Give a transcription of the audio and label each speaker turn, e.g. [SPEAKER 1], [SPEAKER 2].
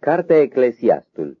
[SPEAKER 1] Cartea Eclesiastul.